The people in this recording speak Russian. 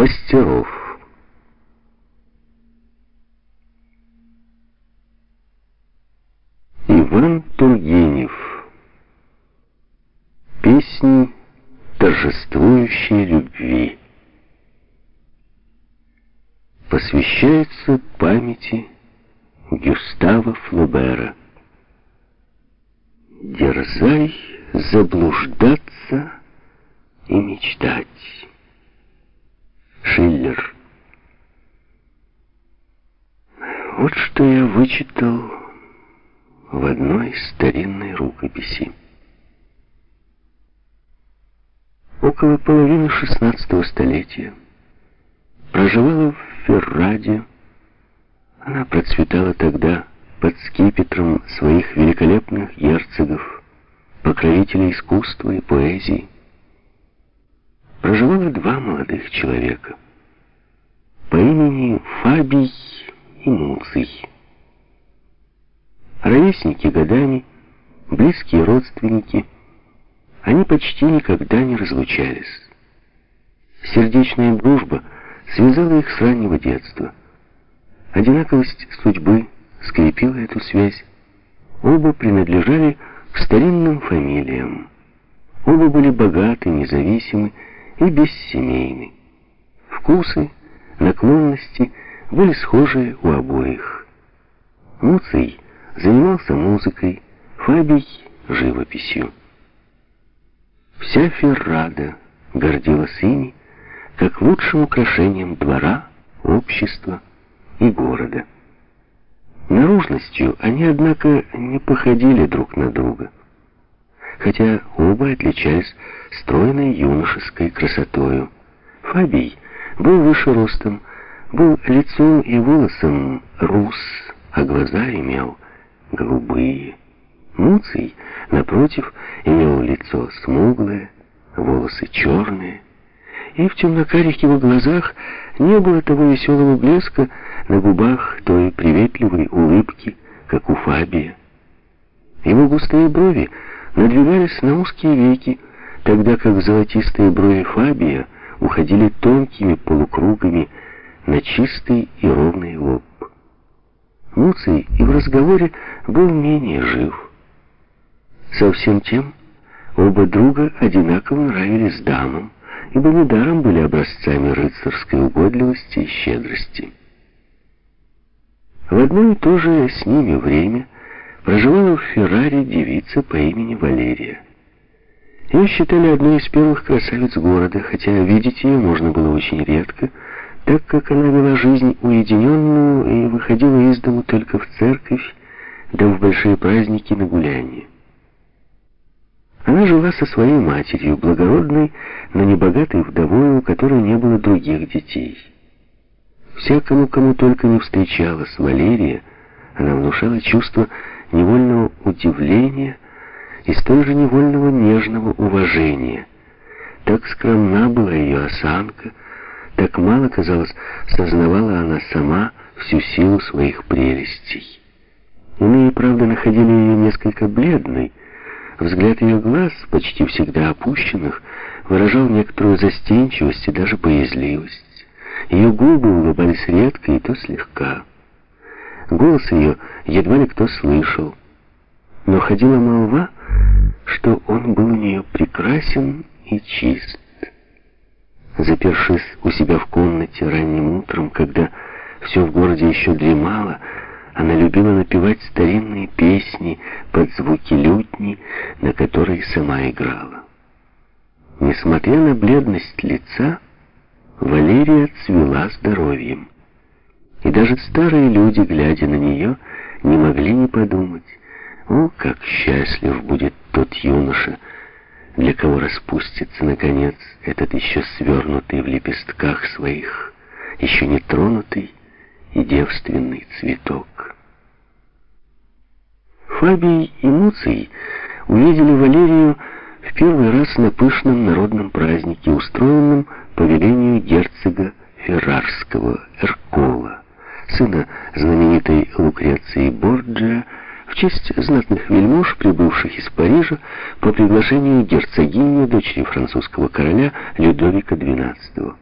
мастеров. Иван Тургенев. Песни торжествующей любви. Посвящается памяти Гюстава Флобера. Дерзай заблуждаться и мечтать. Шиллер. Вот что я вычитал в одной старинной рукописи. Около половины шестнадцатого столетия проживала в Ферраде. Она процветала тогда под скипетром своих великолепных герцогов, покровителей искусства и поэзии проживало два молодых человека по имени Фабий и Муций. Ровесники годами, близкие родственники, они почти никогда не разлучались. Сердечная дружба связала их с раннего детства. Одинаковость судьбы скрепила эту связь. Оба принадлежали к старинным фамилиям. Оба были богаты, независимы, и бессемейный. Вкусы, наклонности были схожи у обоих. Муций занимался музыкой, Фабий — живописью. Вся Феррада гордилась ими, как лучшим украшением двора, общества и города. Наружностью они, однако, не походили друг на друга хотя оба отличались стройной юношеской красотою. Фабий был выше ростом, был лицом и волосом рус, а глаза имел голубые. Муций, напротив, имел лицо смуглое, волосы черные, и в темнокарих его глазах не было того веселого блеска на губах той приветливой улыбки, как у Фабия. Его густые брови надвигались на узкие веки, тогда как золотистые брови Фабия уходили тонкими полукругами на чистый и ровный лоб. Муций и в разговоре был менее жив. Со всем тем оба друга одинаково нравились дамам, ибо недаром были образцами рыцарской угодливости и щедрости. В одно и то же с ними время проживала в Ферраре девица по имени Валерия. Ее считали одной из первых красавиц города, хотя видеть ее можно было очень редко, так как она вела жизнь уединенную и выходила из дому только в церковь, да в большие праздники на гуляние. Она жила со своей матерью, благородной, но небогатой вдовой, у которой не было других детей. Всякому, кому только не встречалась Валерия, она внушала чувство невольного удивления и столь же невольного нежного уважения. Так скромна была ее осанка, так мало, казалось, сознавала она сама всю силу своих прелестей. Иные, правда, находили ее несколько бледной. Взгляд ее глаз, почти всегда опущенных, выражал некоторую застенчивость и даже боязливость. Ее губы улыбались редко и то слегка. Голос ее едва ли кто слышал. Но ходила молва, что он был у нее прекрасен и чист. Запершись у себя в комнате ранним утром, когда все в городе еще дремало, она любила напевать старинные песни под звуки лютни, на которой сама играла. Несмотря на бледность лица, Валерия цвела здоровьем. И даже старые люди, глядя на нее, не могли не подумать, о, как счастлив будет тот юноша, для кого распустится, наконец, этот еще свернутый в лепестках своих, еще не тронутый и девственный цветок. Фабий и Муций увидели Валерию в первый раз на пышном народном празднике, устроенном по велению герцога Феррарского Эркола сына знаменитой Лукреции Борджиа, в честь знатных вельмож, прибывших из Парижа по приглашению герцогини, дочери французского короля Людовика XII.